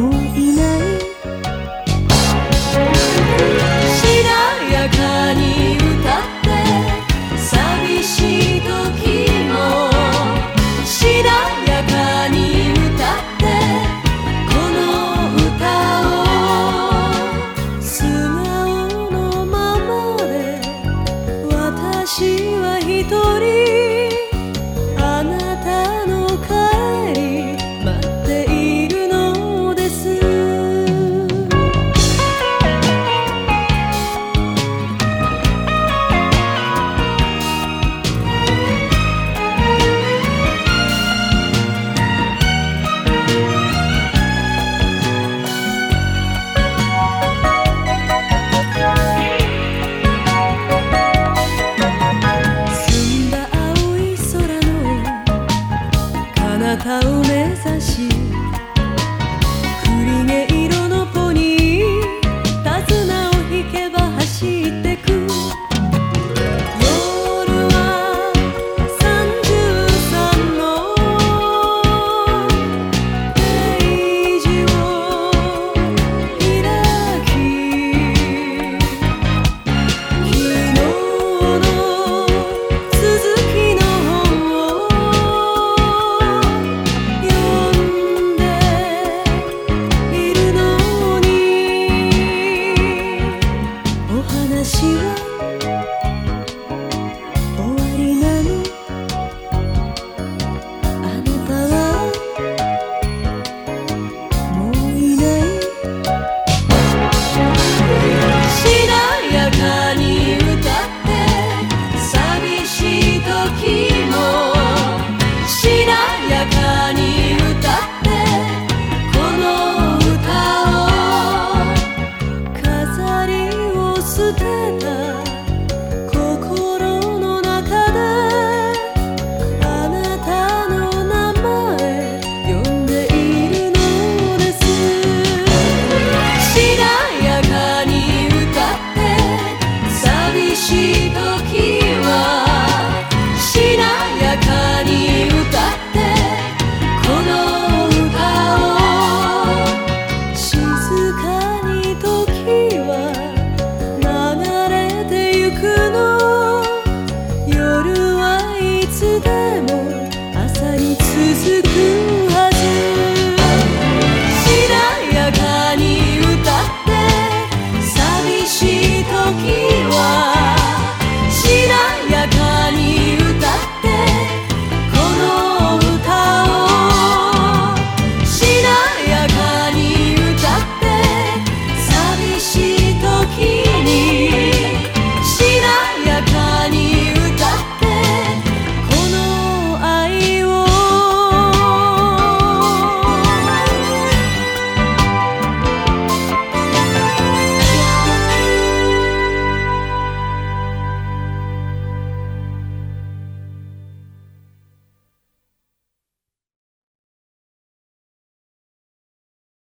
もういないしなやかに歌って寂しい時もしなやかに歌ってこの歌を素直のままで私は一人。kau